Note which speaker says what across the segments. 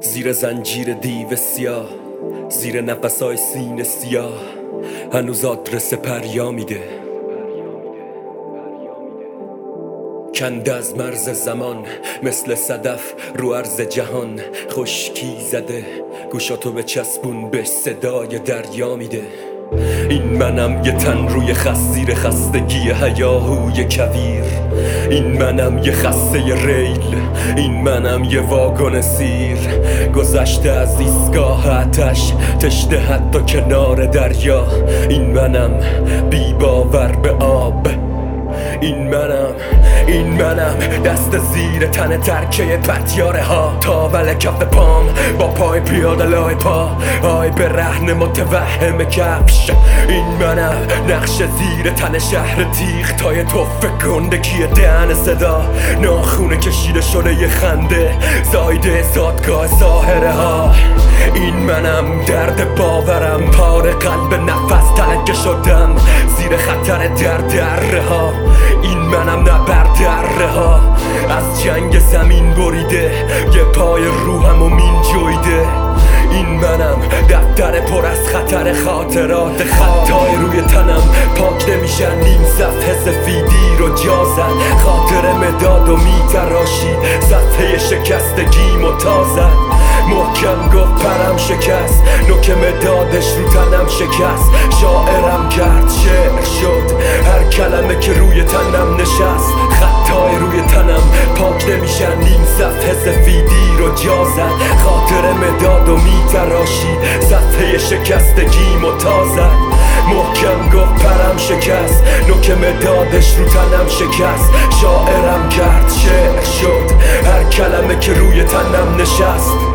Speaker 1: زیر زنجیر دیو سیاه زیر نفسای سین سیاه. هنوز آدرس پریا میده. کند از مرز زمان مثل صدف رو عرض جهان. خشکی زده گوشاتو به چسبون به صدای دریا میده. این منم یه تن روی خست زیر خستگی هیاهوی کویر. این منم یه خسته ریل این منم یه واگن سیر. گذشته از ایستگاه اتش تشته حتی کنار دریا. این منم بی باور به آب. این منم این منم دست زیر تن ترکه پتیاره ها. تاول کف پام با پای پیاده لای پا. آی به رهن متوهم کفش. این منم نقش زیر تن شهر تیغ. تای توف گندگی دهن صدا. ناخونه کشیده شده یه خنده. زایده زادگاه ساهره ها. این منم درد باورم. پار قلب نفس تلکه زیر خطر در دره ها. این منم نه بر ها. از جنگ زمین بریده یه پای روحم و مین جویده این منم دفتر پر از خطر خاطرات. خطای روی تنم پاک نمیشن نیم صفحه سفیدی رو جازد خاطر مداد و میتراشی صفحه شکستگی متازد محکم گفت پرم شکست. نوک مدادش رو تنم شکست. شاعرم کرد شعر شد. هر کلمه که روی تنم نشست. خطای روی تنم پاک نمیشن. نیم صفحه سفیدی رو جازد خاطر مداد و میتراشی. صفحه شکستگی متازد محکم گفت پرم شکست. نوک مدادش رو تنم شکست. شاعرم کرد شعر شد. هر کلمه که روی تنم نشست.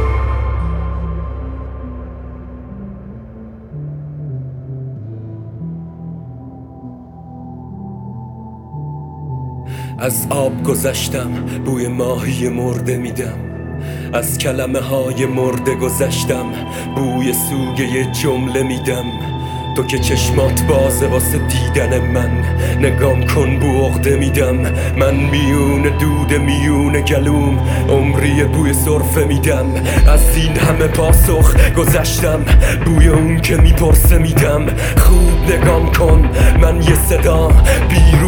Speaker 1: از آب گذشتم بوی ماهی مرده میدم. از کلمه های مرده گذشتم بوی سوگه جمله میدم. تو که چشمات بازه واسه دیدن من نگام کن بوغده میدم. من میون دود میون گلوم عمری بوی صرفه میدم. از این همه پاسخ گذشتم بوی اون که می‌پرسه میدم. خوب نگام کن من یه صدا بیرون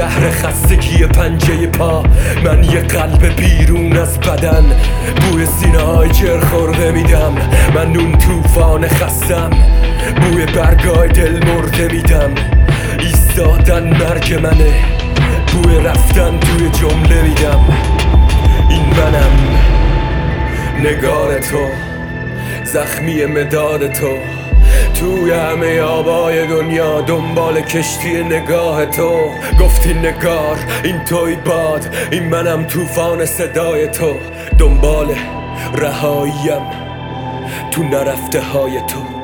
Speaker 1: شهر خستگی پنجه پا. من یه قلب بیرون از بدن. بوی سینه های جر خورده میدم. من اون توفان خستم. بوی برگای دل مرده میدم. ایستادن مرگ منه. بوی رفتن توی جمله میدم این منم. نگار تو. زخمی مداد تو. توی همه آبای دنیا دنبال کشتی نگاه تو. گفتی نگار این توی باد این منم طوفان صدای تو. دنبال رهاییم تو نرفته های تو.